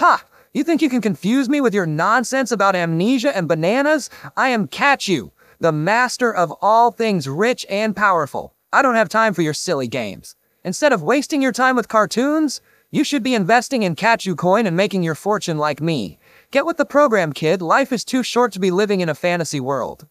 Ha! You think you can confuse me with your nonsense about amnesia and bananas? I am Catchu, the master of all things rich and powerful. I don't have time for your silly games. Instead of wasting your time with cartoons, you should be investing in Catchu Coin and making your fortune like me. Get with the program, kid. Life is too short to be living in a fantasy world.